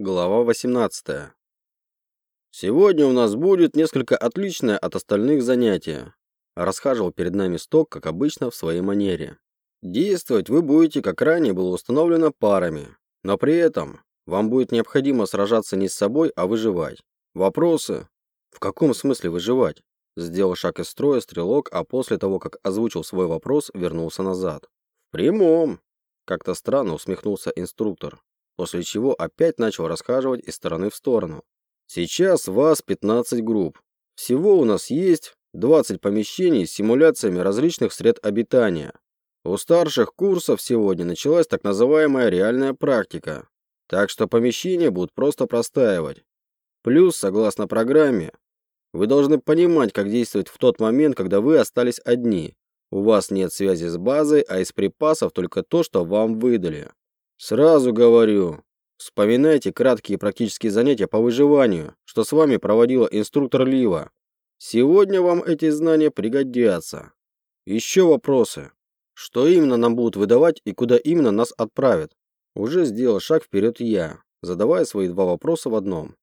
Глава 18. Сегодня у нас будет несколько отличное от остальных занятие. Расхаживал перед нами Сток, как обычно, в своей манере. Действовать вы будете, как ранее было установлено, парами. Но при этом вам будет необходимо сражаться не с собой, а выживать. Вопросы? В каком смысле выживать? Сделал шаг из строя стрелок, а после того, как озвучил свой вопрос, вернулся назад. В прямом. Как-то странно усмехнулся инструктор после чего опять начал расхаживать из стороны в сторону. Сейчас вас 15 групп. Всего у нас есть 20 помещений с симуляциями различных сред обитания. У старших курсов сегодня началась так называемая реальная практика, так что помещения будут просто простаивать. Плюс, согласно программе, вы должны понимать, как действовать в тот момент, когда вы остались одни. У вас нет связи с базой, а из припасов только то, что вам выдали. Сразу говорю, вспоминайте краткие практические занятия по выживанию, что с вами проводила инструктор Лива. Сегодня вам эти знания пригодятся. Еще вопросы. Что именно нам будут выдавать и куда именно нас отправят? Уже сделал шаг вперед я, задавая свои два вопроса в одном.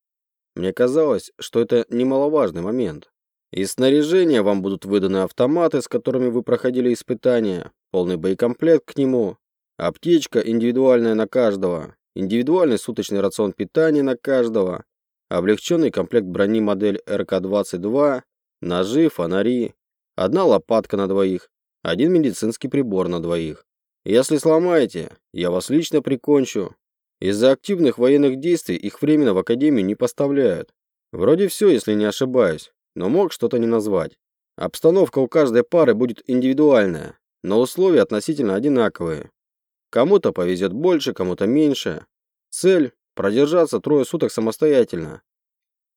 Мне казалось, что это немаловажный момент. Из снаряжения вам будут выданы автоматы, с которыми вы проходили испытания, полный боекомплект к нему, Аптечка индивидуальная на каждого. Индивидуальный суточный рацион питания на каждого. Облегченный комплект брони модель РК-22. Ножи, фонари. Одна лопатка на двоих. Один медицинский прибор на двоих. Если сломаете, я вас лично прикончу. Из-за активных военных действий их временно в академию не поставляют. Вроде все, если не ошибаюсь, но мог что-то не назвать. Обстановка у каждой пары будет индивидуальная, но условия относительно одинаковые. Кому-то повезет больше, кому-то меньше. Цель – продержаться трое суток самостоятельно.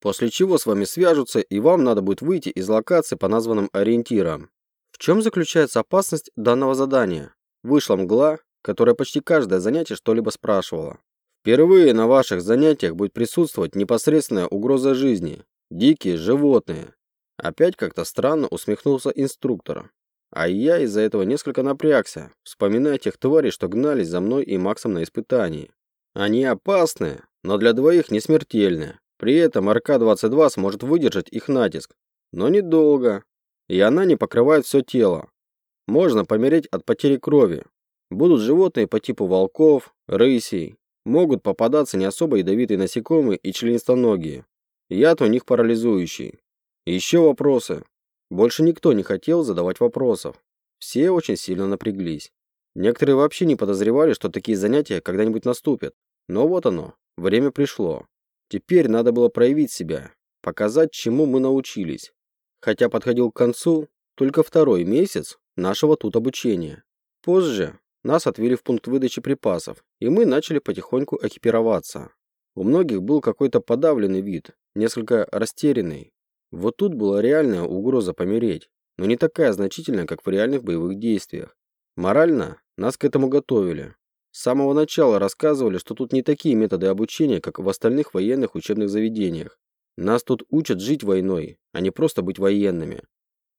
После чего с вами свяжутся, и вам надо будет выйти из локации по названным ориентирам. В чем заключается опасность данного задания? Вышла мгла, которая почти каждое занятие что-либо спрашивала. Впервые на ваших занятиях будет присутствовать непосредственная угроза жизни. Дикие животные. Опять как-то странно усмехнулся инструктор. А я из-за этого несколько напрягся, вспоминая тех тварей, что гнались за мной и Максом на испытании. Они опасны, но для двоих не смертельны. При этом РК-22 сможет выдержать их натиск, но недолго, и она не покрывает все тело. Можно помереть от потери крови. Будут животные по типу волков, рысей. Могут попадаться не особо ядовитые насекомые и членистоногие. Яд у них парализующий. Еще вопросы. Больше никто не хотел задавать вопросов. Все очень сильно напряглись. Некоторые вообще не подозревали, что такие занятия когда-нибудь наступят. Но вот оно, время пришло. Теперь надо было проявить себя, показать, чему мы научились. Хотя подходил к концу только второй месяц нашего тут обучения. Позже нас отвели в пункт выдачи припасов, и мы начали потихоньку экипироваться. У многих был какой-то подавленный вид, несколько растерянный. Вот тут была реальная угроза помереть, но не такая значительная, как в реальных боевых действиях. Морально нас к этому готовили. С самого начала рассказывали, что тут не такие методы обучения, как в остальных военных учебных заведениях. Нас тут учат жить войной, а не просто быть военными.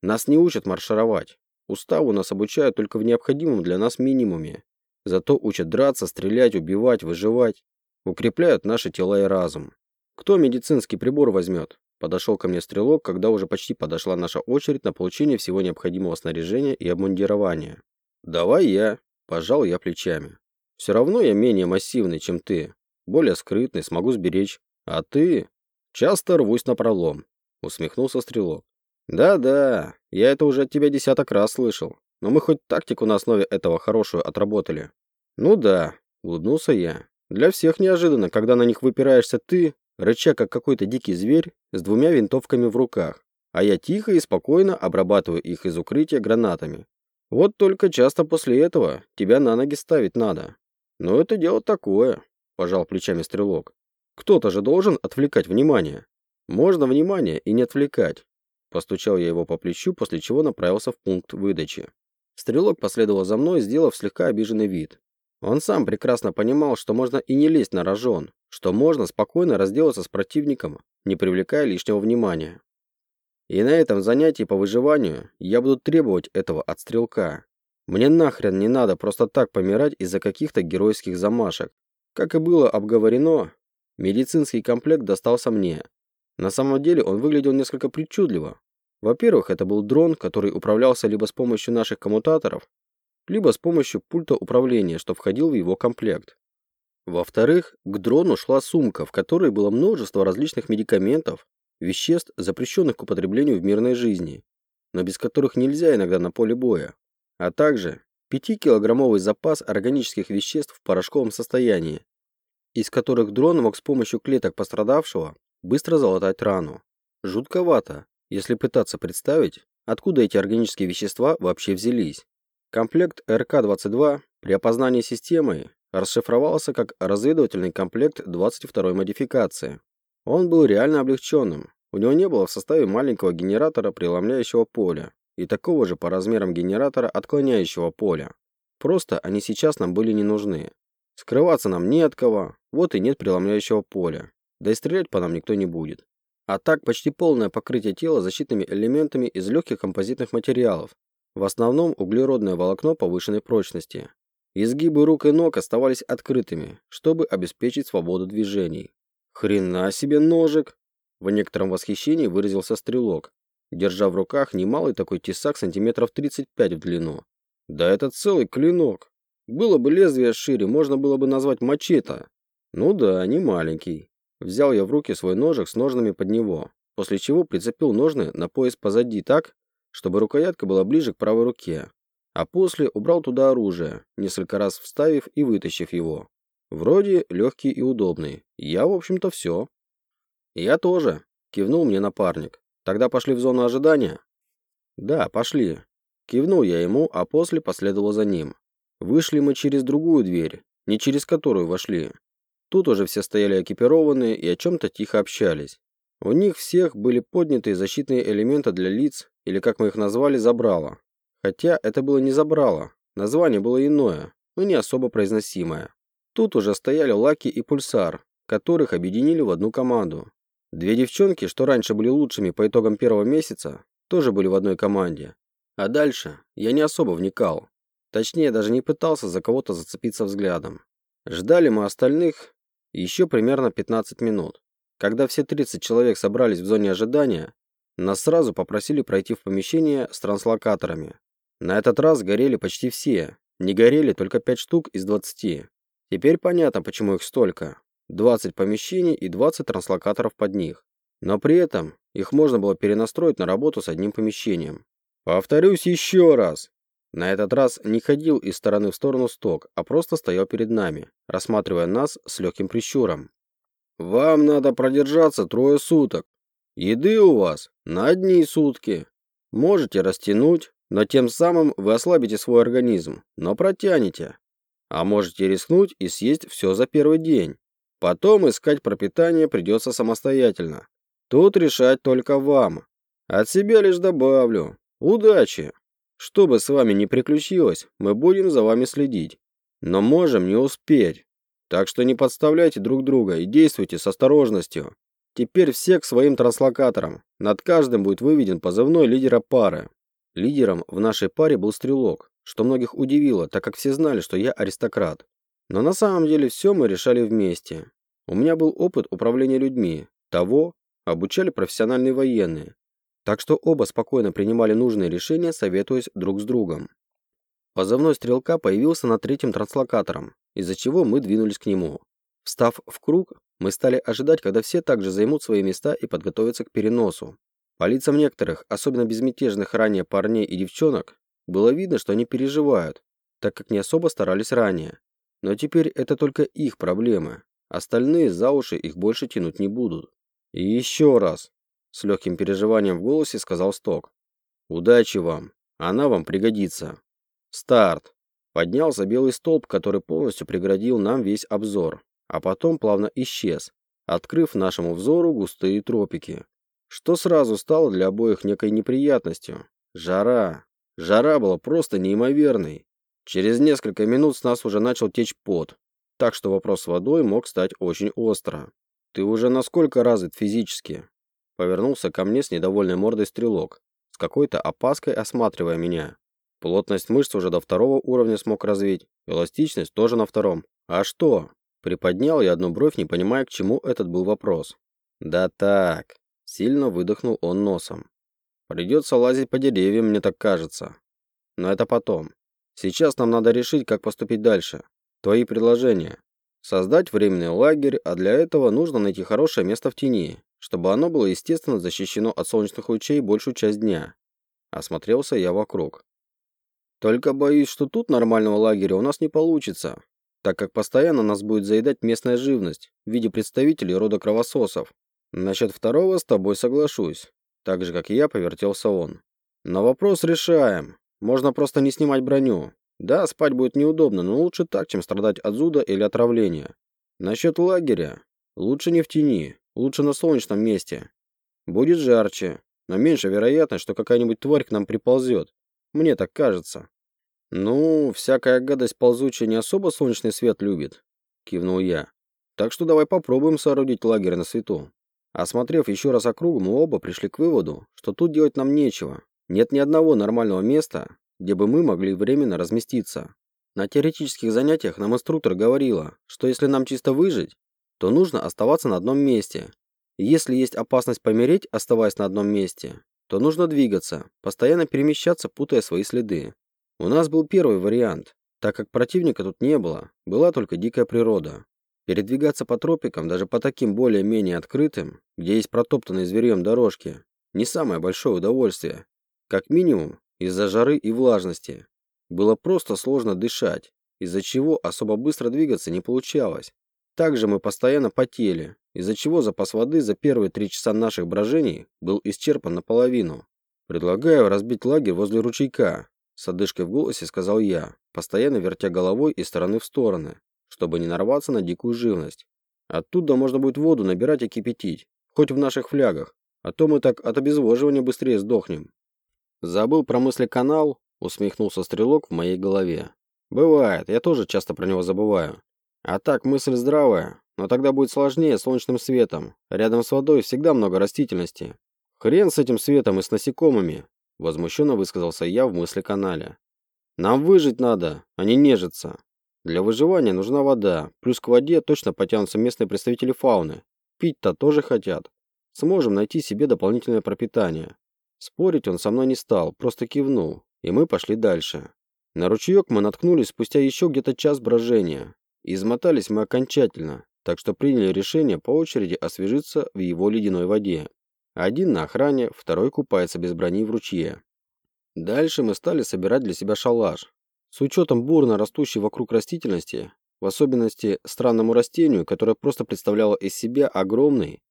Нас не учат маршировать. Уставу нас обучают только в необходимом для нас минимуме. Зато учат драться, стрелять, убивать, выживать. Укрепляют наши тела и разум. Кто медицинский прибор возьмет? Подошел ко мне стрелок, когда уже почти подошла наша очередь на получение всего необходимого снаряжения и обмундирования. «Давай я», – пожал я плечами. «Все равно я менее массивный, чем ты. Более скрытный, смогу сберечь. А ты...» «Часто рвусь на пролом», – усмехнулся стрелок. «Да-да, я это уже от тебя десяток раз слышал. Но мы хоть тактику на основе этого хорошую отработали». «Ну да», – улыбнулся я. «Для всех неожиданно, когда на них выпираешься ты, рыча как какой-то дикий зверь с двумя винтовками в руках, а я тихо и спокойно обрабатываю их из укрытия гранатами. Вот только часто после этого тебя на ноги ставить надо. Но это дело такое, пожал плечами стрелок. Кто-то же должен отвлекать внимание. Можно внимание и не отвлекать. Постучал я его по плечу, после чего направился в пункт выдачи. Стрелок последовал за мной, сделав слегка обиженный вид. Он сам прекрасно понимал, что можно и не лезть на рожон, что можно спокойно разделаться с противником, не привлекая лишнего внимания. И на этом занятии по выживанию я буду требовать этого от стрелка. Мне нахрен не надо просто так помирать из-за каких-то геройских замашек. Как и было обговорено, Медицинский комплект достался мне. На самом деле он выглядел несколько причудливо. Во-первых, это был дрон, который управлялся либо с помощью наших коммутаторов, либо с помощью пульта управления, что входил в его комплект. Во-вторых, к дрону шла сумка, в которой было множество различных медикаментов, веществ, запрещенных к употреблению в мирной жизни, но без которых нельзя иногда на поле боя, а также 5-килограммовый запас органических веществ в порошковом состоянии, из которых дрон мог с помощью клеток пострадавшего быстро залатать рану. Жутковато, если пытаться представить, откуда эти органические вещества вообще взялись. Комплект РК-22 при опознании системы расшифровался как разведывательный комплект 22-й модификации. Он был реально облегченным. У него не было в составе маленького генератора преломляющего поля и такого же по размерам генератора отклоняющего поля. Просто они сейчас нам были не нужны. Скрываться нам не от кого, вот и нет преломляющего поля. Да и стрелять по нам никто не будет. А так почти полное покрытие тела защитными элементами из легких композитных материалов, в основном углеродное волокно повышенной прочности. Изгибы рук и ног оставались открытыми, чтобы обеспечить свободу движений. «Хрена себе ножик!» В некотором восхищении выразился стрелок, держа в руках немалый такой тесак сантиметров 35 в длину. «Да это целый клинок! Было бы лезвие шире, можно было бы назвать мачете. Ну да, не маленький. Взял я в руки свой ножик с ножнами под него, после чего прицепил ножны на пояс позади так, чтобы рукоятка была ближе к правой руке, а после убрал туда оружие, несколько раз вставив и вытащив его. Вроде легкий и удобный. Я, в общем-то, все. Я тоже, кивнул мне напарник. Тогда пошли в зону ожидания? Да, пошли. Кивнул я ему, а после последовал за ним. Вышли мы через другую дверь, не через которую вошли. Тут уже все стояли экипированные и о чем-то тихо общались. У них всех были подняты защитные элементы для лиц, или как мы их назвали, забрала. Хотя это было не забрало, название было иное, но не особо произносимое. Тут уже стояли Лаки и Пульсар, которых объединили в одну команду. Две девчонки, что раньше были лучшими по итогам первого месяца, тоже были в одной команде. А дальше я не особо вникал. Точнее, даже не пытался за кого-то зацепиться взглядом. Ждали мы остальных еще примерно 15 минут. Когда все 30 человек собрались в зоне ожидания, нас сразу попросили пройти в помещение с транслокаторами. На этот раз горели почти все. Не горели только 5 штук из 20. Теперь понятно, почему их столько. 20 помещений и 20 транслокаторов под них. Но при этом их можно было перенастроить на работу с одним помещением. Повторюсь еще раз. На этот раз не ходил из стороны в сторону сток, а просто стоял перед нами, рассматривая нас с легким прищуром. Вам надо продержаться трое суток. Еды у вас на одни сутки. Можете растянуть, но тем самым вы ослабите свой организм, но протянете. А можете рискнуть и съесть все за первый день. Потом искать пропитание придется самостоятельно. Тут решать только вам. От себя лишь добавлю. Удачи! Что бы с вами ни приключилось, мы будем за вами следить. Но можем не успеть. Так что не подставляйте друг друга и действуйте с осторожностью. Теперь все к своим транслокаторам. Над каждым будет выведен позывной лидера пары. Лидером в нашей паре был стрелок, что многих удивило, так как все знали, что я аристократ. Но на самом деле все мы решали вместе. У меня был опыт управления людьми. Того обучали профессиональные военные. Так что оба спокойно принимали нужные решения, советуясь друг с другом. Позывной стрелка появился над третьим транслокатором, из-за чего мы двинулись к нему. Встав в круг, мы стали ожидать, когда все также займут свои места и подготовятся к переносу. По лицам некоторых, особенно безмятежных ранее парней и девчонок, было видно, что они переживают, так как не особо старались ранее. Но теперь это только их проблемы. Остальные за уши их больше тянуть не будут. И еще раз, с легким переживанием в голосе сказал Сток. Удачи вам, она вам пригодится. Старт. Поднялся белый столб, который полностью преградил нам весь обзор, а потом плавно исчез, открыв нашему взору густые тропики. Что сразу стало для обоих некой неприятностью. Жара. Жара была просто неимоверной. Через несколько минут с нас уже начал течь пот, так что вопрос с водой мог стать очень остро. «Ты уже насколько развит физически?» Повернулся ко мне с недовольной мордой стрелок, с какой-то опаской осматривая меня. Плотность мышц уже до второго уровня смог развить, эластичность тоже на втором. А что? Приподнял я одну бровь, не понимая, к чему этот был вопрос. Да так. Сильно выдохнул он носом. Придется лазить по деревьям, мне так кажется. Но это потом. Сейчас нам надо решить, как поступить дальше. Твои предложения. Создать временный лагерь, а для этого нужно найти хорошее место в тени, чтобы оно было, естественно, защищено от солнечных лучей большую часть дня. Осмотрелся я вокруг. Только боюсь, что тут нормального лагеря у нас не получится, так как постоянно нас будет заедать местная живность в виде представителей рода кровососов. Насчет второго с тобой соглашусь. Так же, как и я, повертелся он. Но вопрос решаем. Можно просто не снимать броню. Да, спать будет неудобно, но лучше так, чем страдать от зуда или отравления. Насчет лагеря. Лучше не в тени. Лучше на солнечном месте. Будет жарче, но меньше вероятность, что какая-нибудь тварь к нам приползет. Мне так кажется. Ну, всякая гадость ползучая не особо солнечный свет любит, кивнул я. Так что давай попробуем соорудить лагерь на свету. Осмотрев еще раз округу, мы оба пришли к выводу, что тут делать нам нечего. Нет ни одного нормального места, где бы мы могли временно разместиться. На теоретических занятиях нам инструктор говорила, что если нам чисто выжить, то нужно оставаться на одном месте. Если есть опасность помереть, оставаясь на одном месте, то нужно двигаться, постоянно перемещаться, путая свои следы. У нас был первый вариант, так как противника тут не было, была только дикая природа. Передвигаться по тропикам, даже по таким более-менее открытым, где есть протоптанные зверьем дорожки, не самое большое удовольствие. Как минимум, из-за жары и влажности. Было просто сложно дышать, из-за чего особо быстро двигаться не получалось. Также мы постоянно потели, из-за чего запас воды за первые три часа наших брожений был исчерпан наполовину. «Предлагаю разбить лагерь возле ручейка», — с одышкой в голосе сказал я, постоянно вертя головой из стороны в стороны, чтобы не нарваться на дикую живность. Оттуда можно будет воду набирать и кипятить, хоть в наших флягах, а то мы так от обезвоживания быстрее сдохнем. Забыл про мысли канал, усмехнулся стрелок в моей голове. Бывает, я тоже часто про него забываю. А так, мысль здравая, но тогда будет сложнее солнечным светом. Рядом с водой всегда много растительности. Хрен с этим светом и с насекомыми, возмущенно высказался я в мысли-канале. Нам выжить надо, а не нежиться. Для выживания нужна вода, плюс к воде точно потянутся местные представители фауны. Пить-то тоже хотят. Сможем найти себе дополнительное пропитание. Спорить он со мной не стал, просто кивнул, и мы пошли дальше. На ручеек мы наткнулись спустя еще где-то час брожения. Измотались мы окончательно, так что приняли решение по очереди освежиться в его ледяной воде. Один на охране, второй купается без брони в ручье. Дальше мы стали собирать для себя шалаш. С учетом бурно растущей вокруг растительности, в особенности странному растению, которое просто представляло из себя огромный,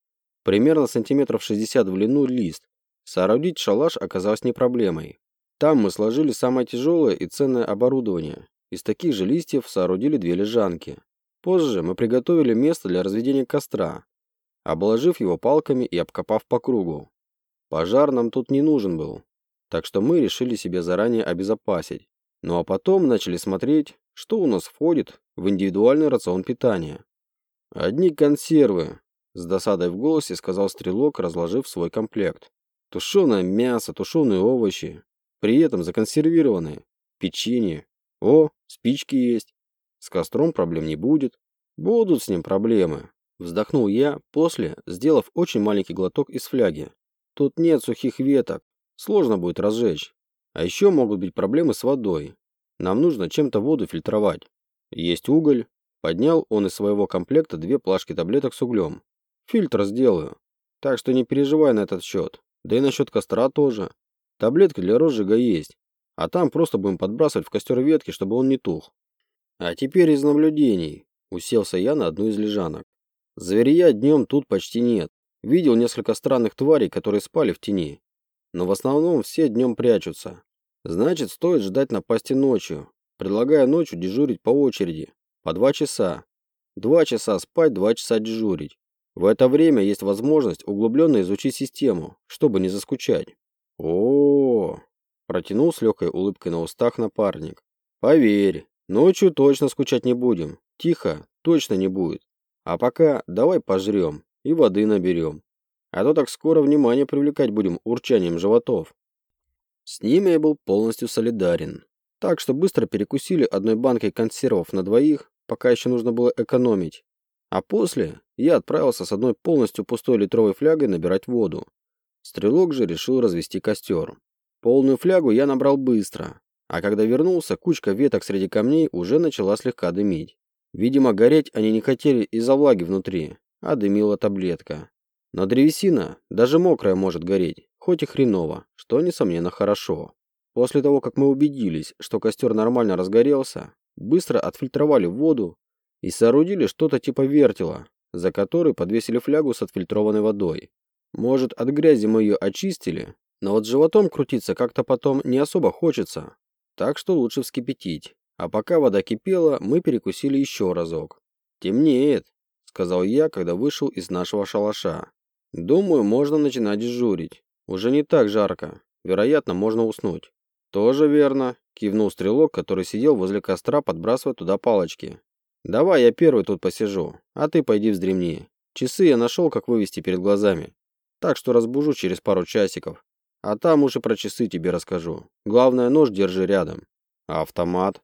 примерно сантиметров 60 в длину лист, соорудить шалаш оказалось не проблемой. Там мы сложили самое тяжелое и ценное оборудование, из таких же листьев соорудили две лежанки. Позже мы приготовили место для разведения костра, обложив его палками и обкопав по кругу. Пожар нам тут не нужен был, так что мы решили себе заранее обезопасить. Ну а потом начали смотреть, что у нас входит в индивидуальный рацион питания. «Одни консервы», — с досадой в голосе сказал стрелок, разложив свой комплект. «Тушеное мясо, тушеные овощи, при этом законсервированные, печенье, о, спички есть. С костром проблем не будет. Будут с ним проблемы. Вздохнул я, после, сделав очень маленький глоток из фляги. Тут нет сухих веток. Сложно будет разжечь. А еще могут быть проблемы с водой. Нам нужно чем-то воду фильтровать. Есть уголь. Поднял он из своего комплекта две плашки таблеток с углем. Фильтр сделаю. Так что не переживай на этот счет. Да и насчет костра тоже. Таблетки для розжига есть. А там просто будем подбрасывать в костер ветки, чтобы он не тух. А теперь из наблюдений. Уселся я на одну из лежанок. Зверя днем тут почти нет. Видел несколько странных тварей, которые спали в тени. Но в основном все днем прячутся. Значит, стоит ждать напасти ночью. Предлагаю ночью дежурить по очереди. По два часа. Два часа спать, два часа дежурить. В это время есть возможность углубленно изучить систему, чтобы не заскучать. О, -о, -о, Протянул с легкой улыбкой на устах напарник. Поверь, ночью точно скучать не будем. Тихо, точно не будет. А пока давай пожрем и воды наберем. А то так скоро внимание привлекать будем урчанием животов. С ними я был полностью солидарен. Так что быстро перекусили одной банкой консервов на двоих, пока еще нужно было экономить. А после я отправился с одной полностью пустой литровой флягой набирать воду. Стрелок же решил развести костер. Полную флягу я набрал быстро, а когда вернулся, кучка веток среди камней уже начала слегка дымить. Видимо, гореть они не хотели из-за влаги внутри, а дымила таблетка. Но древесина, даже мокрая, может гореть, хоть и хреново, что, несомненно, хорошо. После того, как мы убедились, что костер нормально разгорелся, быстро отфильтровали воду и соорудили что-то типа вертела, за который подвесили флягу с отфильтрованной водой. Может, от грязи мы ее очистили, но вот животом крутиться как-то потом не особо хочется, так что лучше вскипятить. А пока вода кипела, мы перекусили еще разок. «Темнеет», — сказал я, когда вышел из нашего шалаша. «Думаю, можно начинать дежурить. Уже не так жарко. Вероятно, можно уснуть». «Тоже верно», — кивнул стрелок, который сидел возле костра, подбрасывая туда палочки. «Давай я первый тут посижу, а ты пойди вздремни. Часы я нашел, как вывести перед глазами. Так что разбужу через пару часиков. А там уже про часы тебе расскажу. Главное, нож держи рядом. А автомат?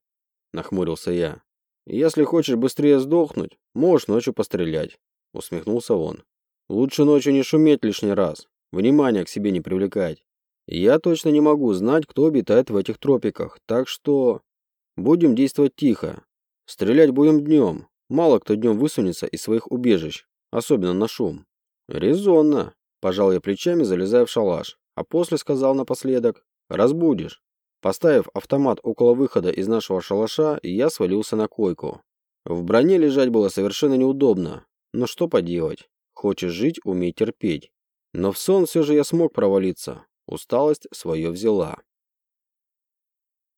Нахмурился я. Если хочешь быстрее сдохнуть, можешь ночью пострелять. Усмехнулся он. Лучше ночью не шуметь лишний раз. Внимание к себе не привлекать. Я точно не могу знать, кто обитает в этих тропиках, так что... Будем действовать тихо. Стрелять будем днем. Мало кто днем высунется из своих убежищ, особенно на шум. Резонно. Пожал я плечами, залезая в шалаш а после сказал напоследок «Разбудишь». Поставив автомат около выхода из нашего шалаша, я свалился на койку. В броне лежать было совершенно неудобно, но что поделать, хочешь жить, умей терпеть. Но в сон все же я смог провалиться, усталость свое взяла.